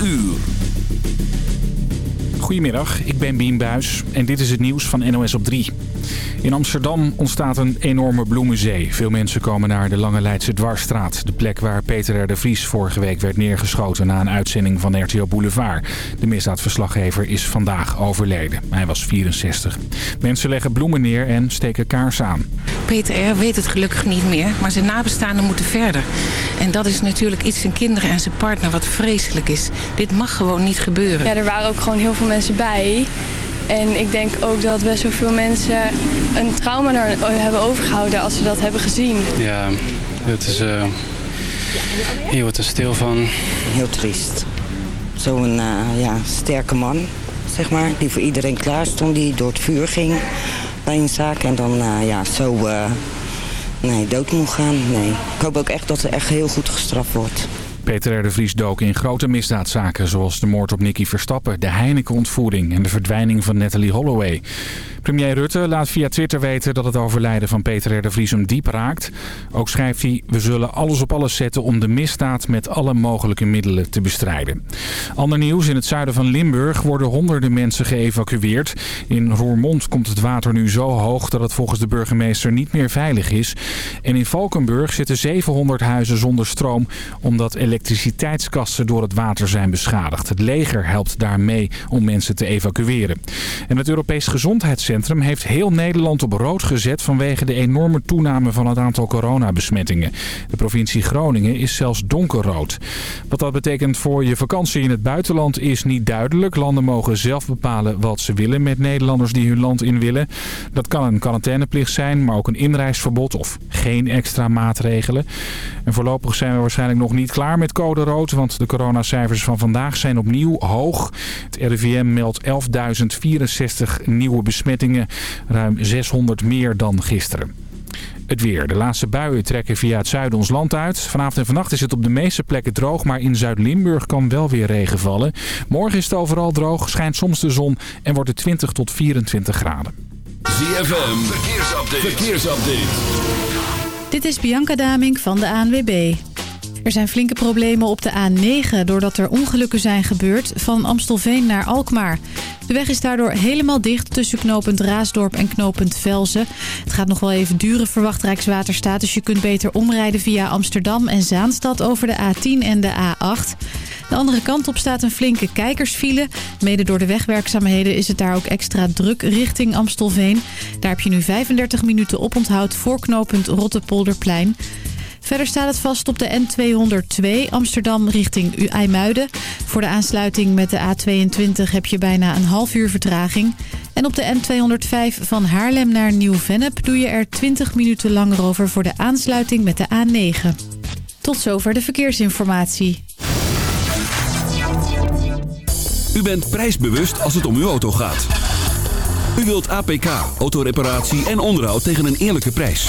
uur. Goedemiddag, ik ben Bien Buis en dit is het nieuws van NOS op 3. In Amsterdam ontstaat een enorme bloemenzee. Veel mensen komen naar de Lange Leidse Dwarsstraat. De plek waar Peter R. de Vries vorige week werd neergeschoten na een uitzending van RTO Boulevard. De misdaadverslaggever is vandaag overleden. Hij was 64. Mensen leggen bloemen neer en steken kaarsen aan. Peter R. weet het gelukkig niet meer, maar zijn nabestaanden moeten verder. En dat is natuurlijk iets zijn kinderen en zijn partner wat vreselijk is. Dit mag gewoon niet gebeuren. Ja, er waren ook gewoon heel veel mensen bij. En ik denk ook dat best wel veel mensen een trauma er hebben overgehouden als ze dat hebben gezien. Ja, het is... Uh, hier wordt er stil van. Heel triest. Zo'n uh, ja, sterke man, zeg maar, die voor iedereen klaar stond, die door het vuur ging bij een zaak. En dan uh, ja, zo nee, dood moet gaan. Nee. Ik hoop ook echt dat er echt heel goed gestraft wordt. Peter R. de Vries dook in grote misdaadzaken zoals de moord op Nicky Verstappen, de Heineken-ontvoering en de verdwijning van Natalie Holloway. Premier Rutte laat via Twitter weten dat het overlijden van Peter R. de Vries hem diep raakt. Ook schrijft hij, we zullen alles op alles zetten om de misdaad met alle mogelijke middelen te bestrijden. Ander nieuws, in het zuiden van Limburg worden honderden mensen geëvacueerd. In Roermond komt het water nu zo hoog dat het volgens de burgemeester niet meer veilig is. En in Valkenburg zitten 700 huizen zonder stroom omdat elektriciteitskasten door het water zijn beschadigd. Het leger helpt daar mee om mensen te evacueren. En het Europees Gezondheidscentrum heeft heel Nederland op rood gezet vanwege de enorme toename van het aantal coronabesmettingen. De provincie Groningen is zelfs donkerrood. Wat dat betekent voor je vakantie in het buitenland is niet duidelijk. Landen mogen zelf bepalen wat ze willen met Nederlanders die hun land in willen. Dat kan een quarantaineplicht zijn, maar ook een inreisverbod of geen extra maatregelen. En voorlopig zijn we waarschijnlijk nog niet klaar met code rood, want de coronacijfers van vandaag zijn opnieuw hoog. Het RIVM meldt 11.064 nieuwe besmettingen, ruim 600 meer dan gisteren. Het weer. De laatste buien trekken via het zuiden ons land uit. Vanavond en vannacht is het op de meeste plekken droog, maar in Zuid-Limburg kan wel weer regen vallen. Morgen is het overal droog, schijnt soms de zon en wordt het 20 tot 24 graden. ZFM, verkeersupdate. verkeersupdate. Dit is Bianca Daming van de ANWB. Er zijn flinke problemen op de A9 doordat er ongelukken zijn gebeurd van Amstelveen naar Alkmaar. De weg is daardoor helemaal dicht tussen knooppunt Raasdorp en knooppunt Velzen. Het gaat nog wel even duren, verwacht Rijkswaterstaat. Dus je kunt beter omrijden via Amsterdam en Zaanstad over de A10 en de A8. De andere kant op staat een flinke kijkersfile. Mede door de wegwerkzaamheden is het daar ook extra druk richting Amstelveen. Daar heb je nu 35 minuten oponthoud voor knooppunt Rottepolderplein. Verder staat het vast op de N202 Amsterdam richting IJmuiden. Voor de aansluiting met de A22 heb je bijna een half uur vertraging. En op de N205 van Haarlem naar Nieuw-Vennep doe je er 20 minuten langer over voor de aansluiting met de A9. Tot zover de verkeersinformatie. U bent prijsbewust als het om uw auto gaat. U wilt APK, autoreparatie en onderhoud tegen een eerlijke prijs.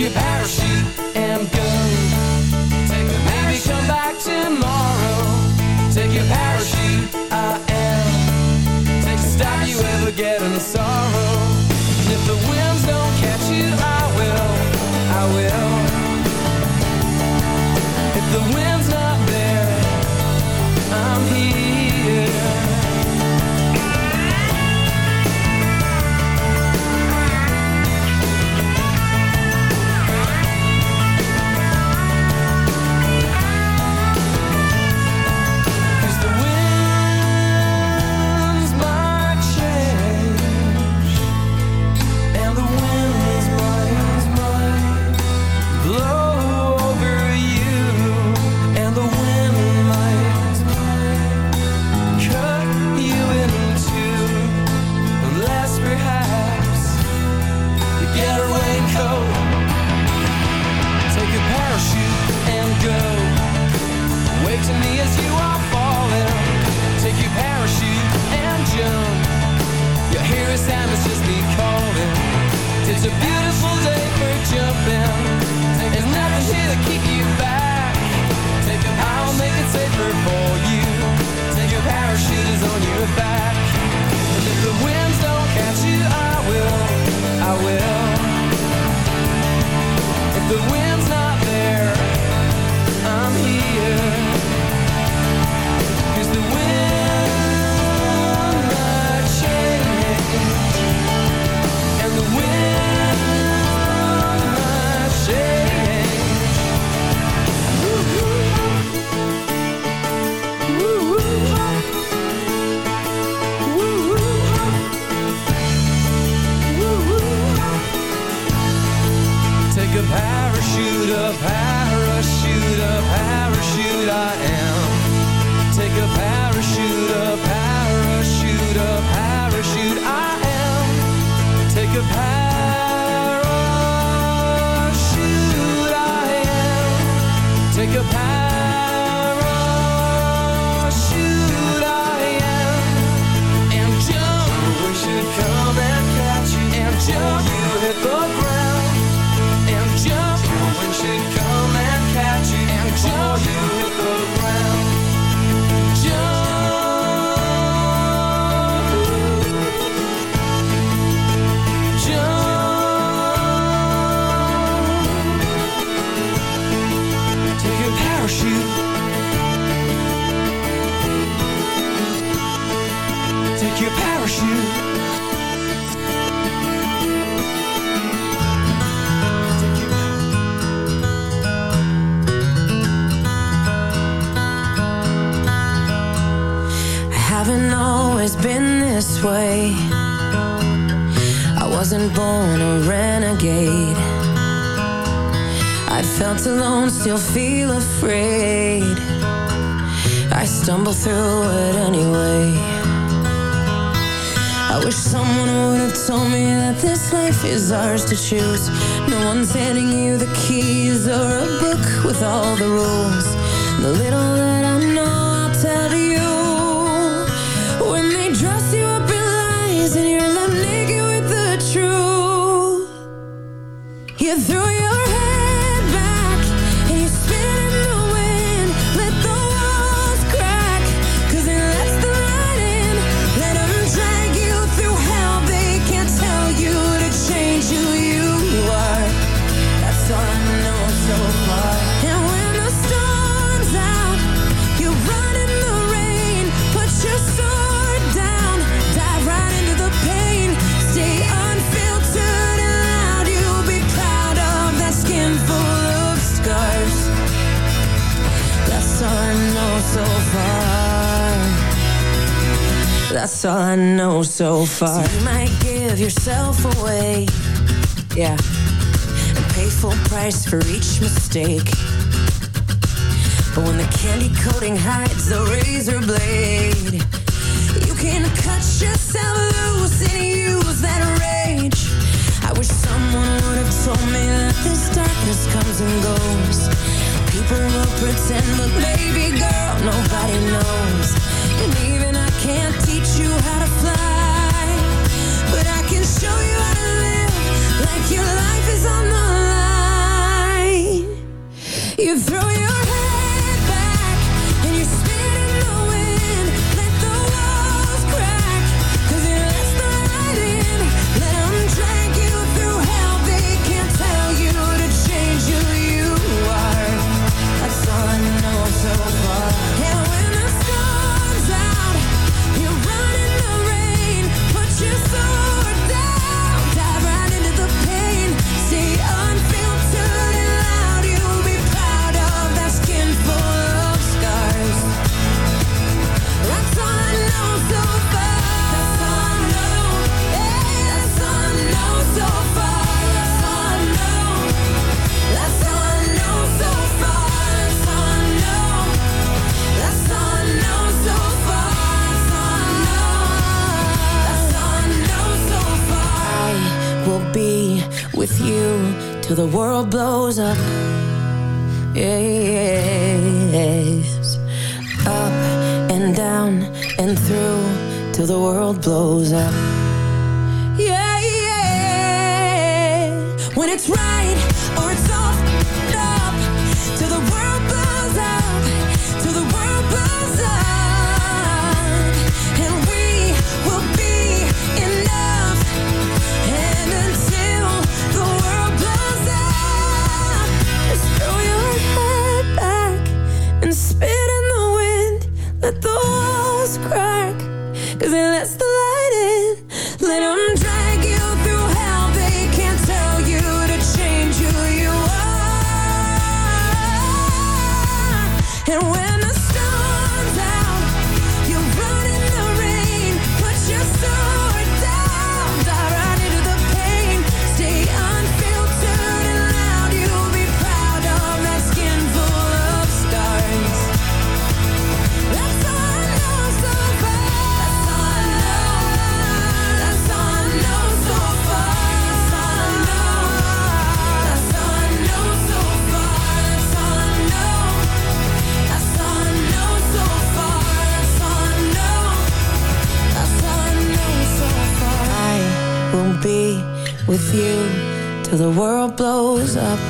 your parachute and go. Take your Maybe come back tomorrow. Take your parachute, I am. Take the stop you ever get in sorrow. And if the wind It's a beautiful day for jumping. There's nothing here to keep you back. I'll make it safer for you. Take your on your back. And if the winds don't catch you, I will. I will. shoes. so far. So you might give yourself away. Yeah. And pay full price for each mistake. But when the candy coating hides the razor blade the world blows up. Yes. Up and down and through till the world blows up. Yeah. When it's right or it's off, up till the world. isn't less the world blows up.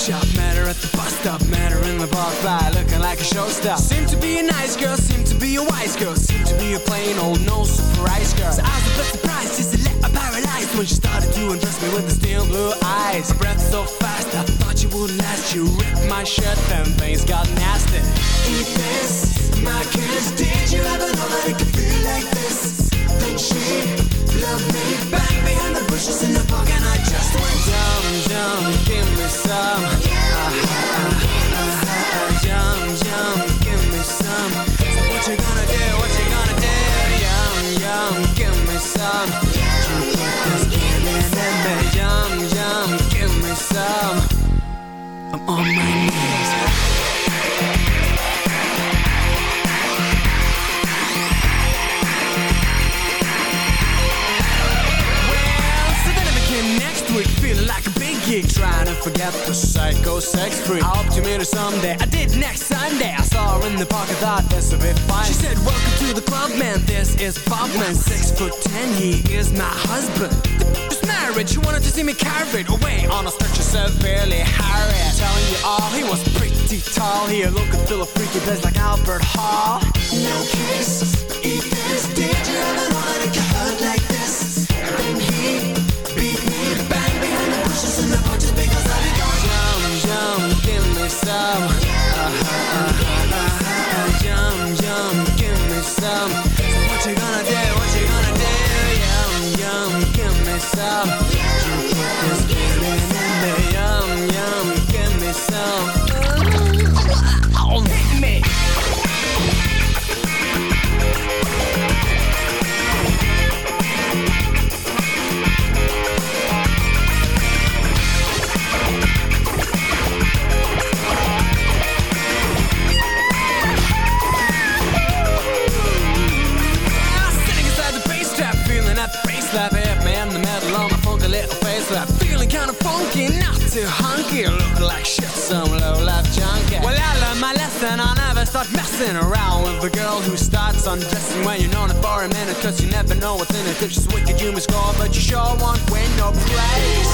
shop, met her at the bus stop, met her in the park by looking like a showstopper. Seemed to be a nice girl, seemed to be a wise girl, seemed to be a plain old no surprise girl. So I was a bit surprised just let her paralyzed when she started to undress me with the steel blue eyes. Breath so fast, I thought you would last. You ripped my shirt, then things got nasty. Eat this, my kiss. Did you ever know that it could feel like this? Then she loved me back behind the bushes in the park, and I just went yum yum, give me some. Ah, ah, ah, ah, ah, yum yum, give me some. So what you gonna do? What you gonna do? Yum yum, give me some. You put this feeling in me. Yum yum, give me some. I'm on my knees. A geek, trying to forget the psycho sex freak. I hope to meet her someday. I did next Sunday. I saw her in the park. I thought this would be fine. She said, "Welcome to the club, man. This is Bob, man. Six foot ten. He is my husband." Just married. She wanted to see me carried away on a stretcher severely harried. Telling you all, he was pretty tall. He looked and feel a freaky place like Albert Hall. No kiss, So what you gonna do? Know what's in it. If she's wicked, you must but you sure won't win no praise.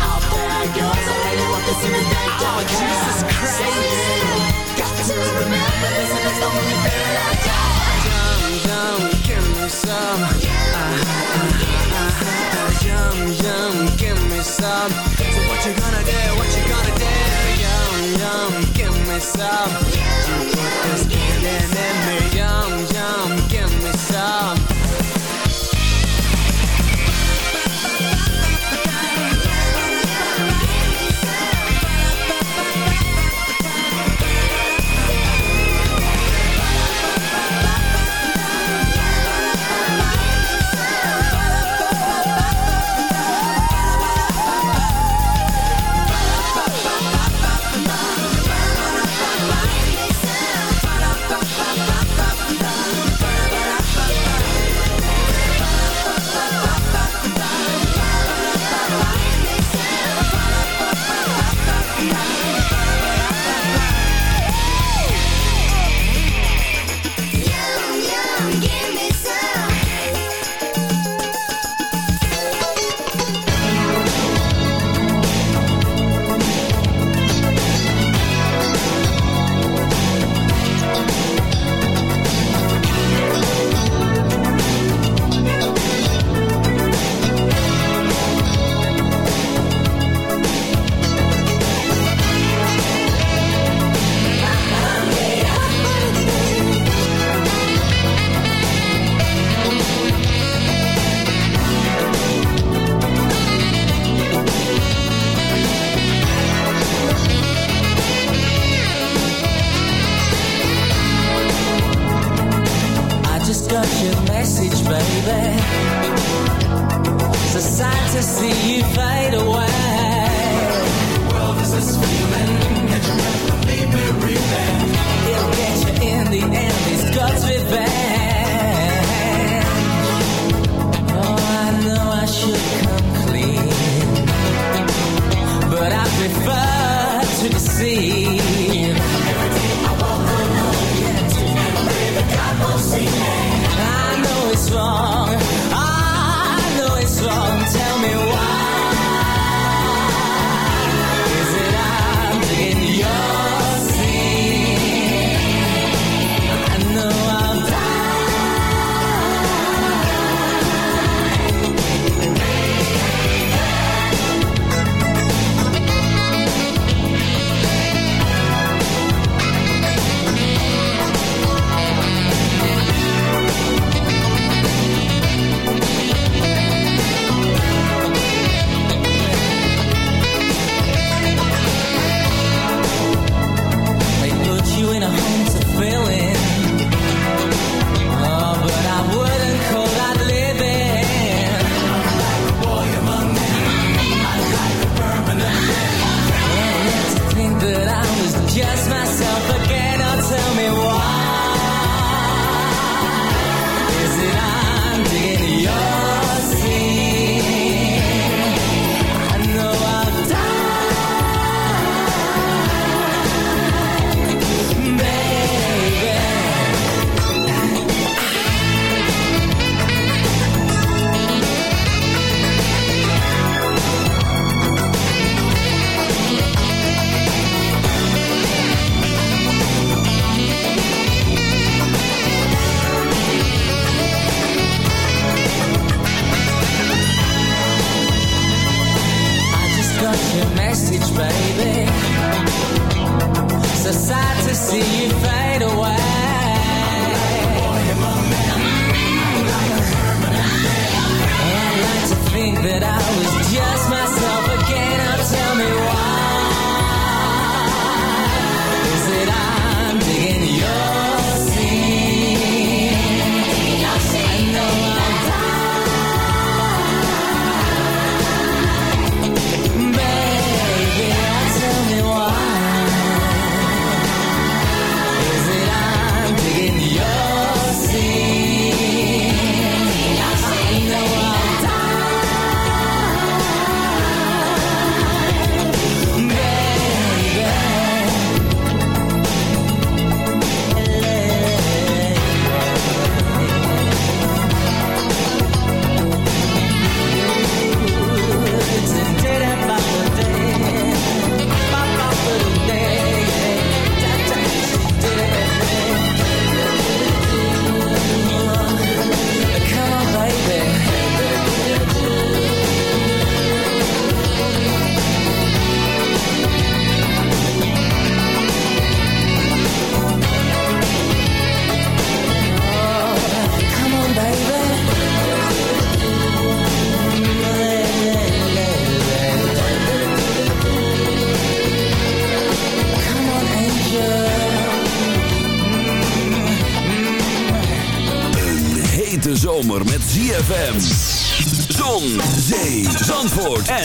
Out there goes, I really want this in the day. Oh, Jesus Christ. Got to remember this, and it's the only thing I got. Yum, yum, give me some. Uh-huh, uh-huh, uh-huh. Yum, yum, give me some. So what you gonna do? What you gonna do? Yum, yum, give me some. You put this feeling in me. Yum, yum, give me some.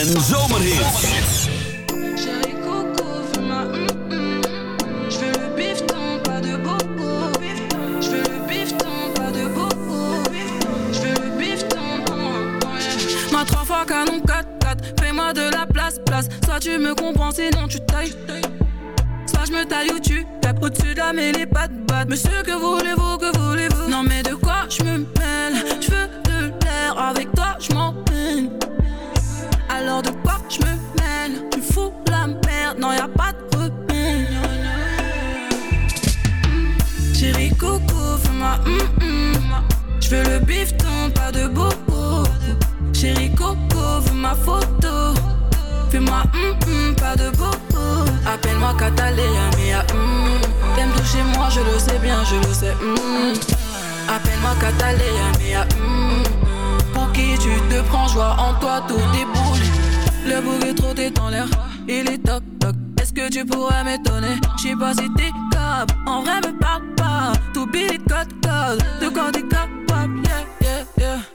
So. zo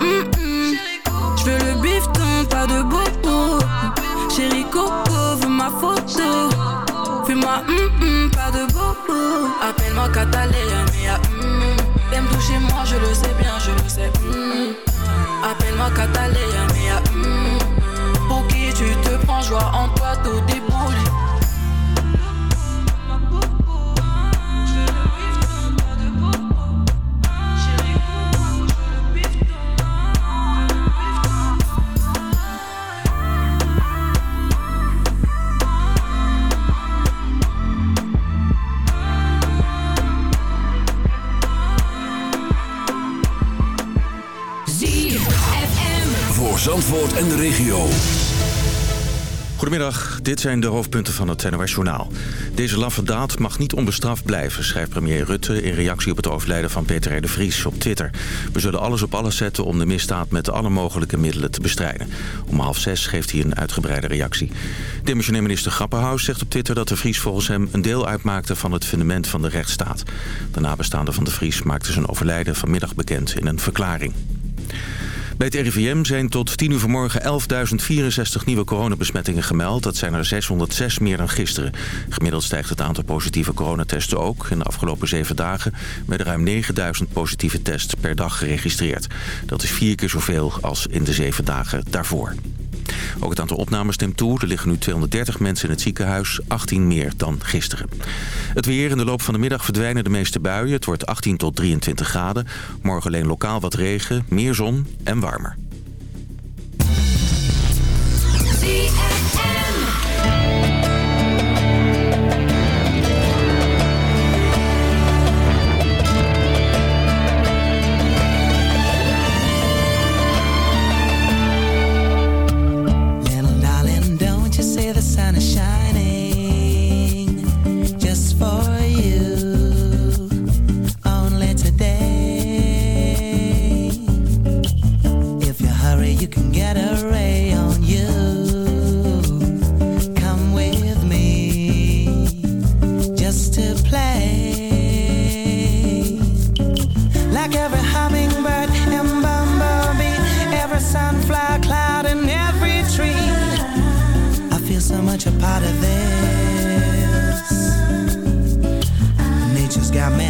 hum hum. Je veux le bifton, pas de bobo. Chérie coco, veux ma photo. Fais-moi hum hum, pas de bobo. Appelle-moi Catalina, mia hum. T'aimes toucher moi, je le sais bien, je le sais. Appelle-moi Catalina, mia hum. Pour qui tu te prends, joie en toi, tout En de regio. Goedemiddag, dit zijn de hoofdpunten van het NOS Journaal. Deze laffe daad mag niet onbestraft blijven, schrijft premier Rutte... in reactie op het overlijden van Peter R. de Vries op Twitter. We zullen alles op alles zetten om de misdaad met alle mogelijke middelen te bestrijden. Om half zes geeft hij een uitgebreide reactie. Demissionair minister Grapperhaus zegt op Twitter dat de Vries volgens hem... een deel uitmaakte van het fundament van de rechtsstaat. De nabestaanden van de Vries maakten zijn overlijden vanmiddag bekend in een verklaring. Bij het RIVM zijn tot 10 uur vanmorgen 11.064 nieuwe coronabesmettingen gemeld. Dat zijn er 606 meer dan gisteren. Gemiddeld stijgt het aantal positieve coronatesten ook. In de afgelopen zeven dagen werden ruim 9.000 positieve tests per dag geregistreerd. Dat is vier keer zoveel als in de zeven dagen daarvoor. Ook het aantal opnames neemt toe. Er liggen nu 230 mensen in het ziekenhuis, 18 meer dan gisteren. Het weer in de loop van de middag verdwijnen de meeste buien. Het wordt 18 tot 23 graden. Morgen alleen lokaal wat regen, meer zon en warmer. got mad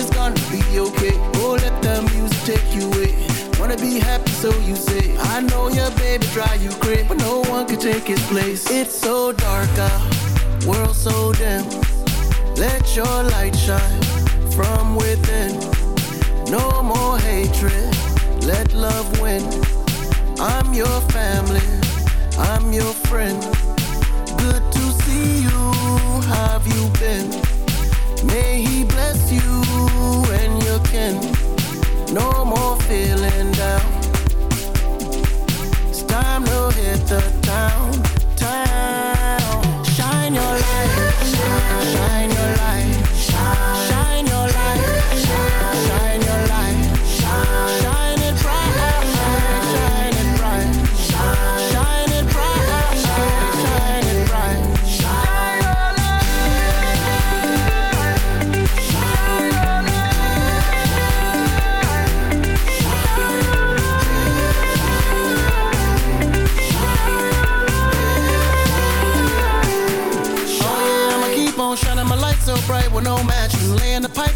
It's gonna be okay. Oh, let the music take you away. Wanna be happy, so you say. I know your baby drive you crazy, but no one can take his place. It's so dark out, world so dim. Let your light shine from within. No more hatred, let love win. I'm your family, I'm your friend. Good to see you, have you been? May he bless you and your kin. No more feeling down. It's time to hit the town,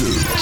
Zoo.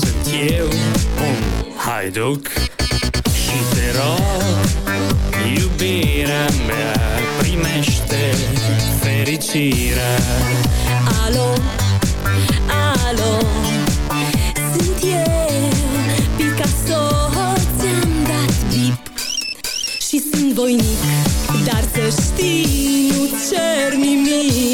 Sunt eu un haiduc Și te rog, iubirea mea Primește fericirea. Alo, alo Sunt eu, Picasso Ți-am dat bip. Și sunt voinic Dar să știi, nu cer nimic.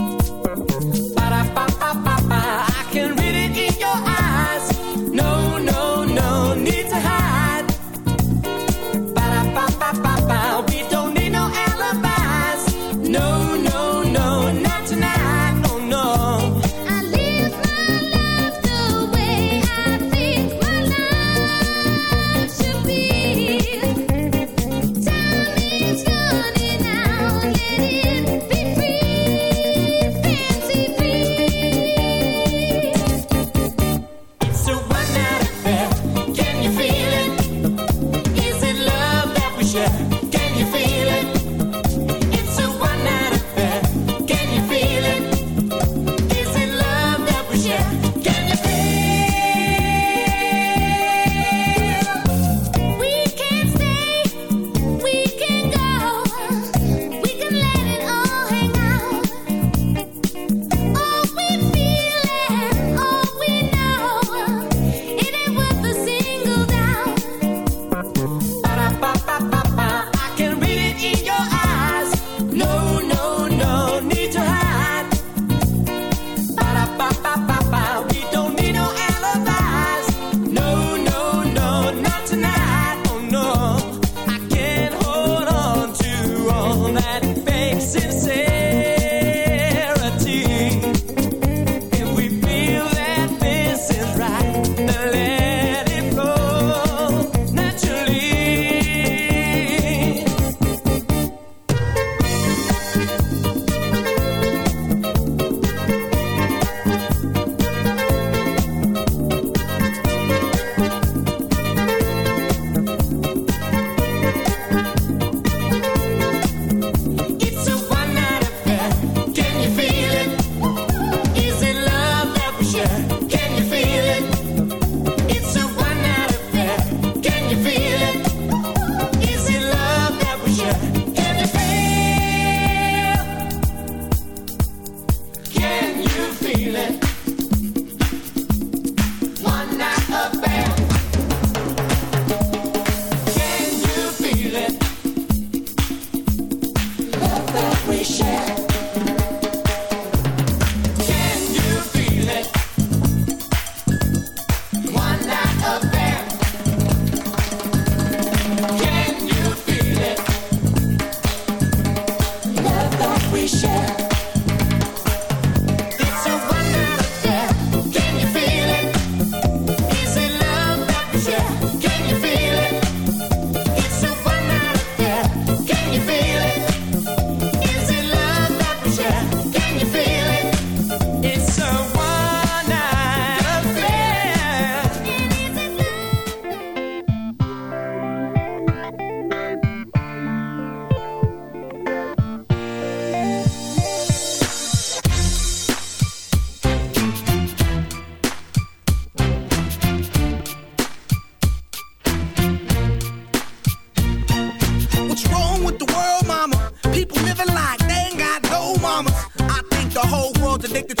living like they ain't got no mamas. I think the whole world's addicted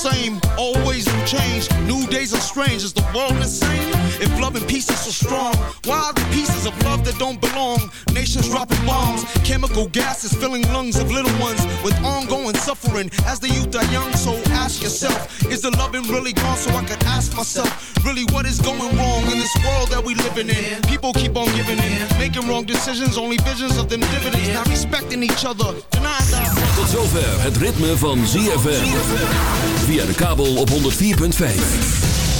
Same. Always new change. New days are strange. Is the world insane? If love and peace is so strong, why the pieces of love that don't belong? Nations dropping bombs, chemical gases filling lungs of little ones with ongoing suffering. As the youth are young, so ask yourself: Is the loving really gone? So I could ask myself, really, what is going wrong in this world that we living in? People keep on giving in, making wrong decisions, only visions of them dividends. Not respecting each other, denying. Tot zover het ritme van ZFM. Via de kabel op 104.5.